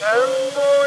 Sen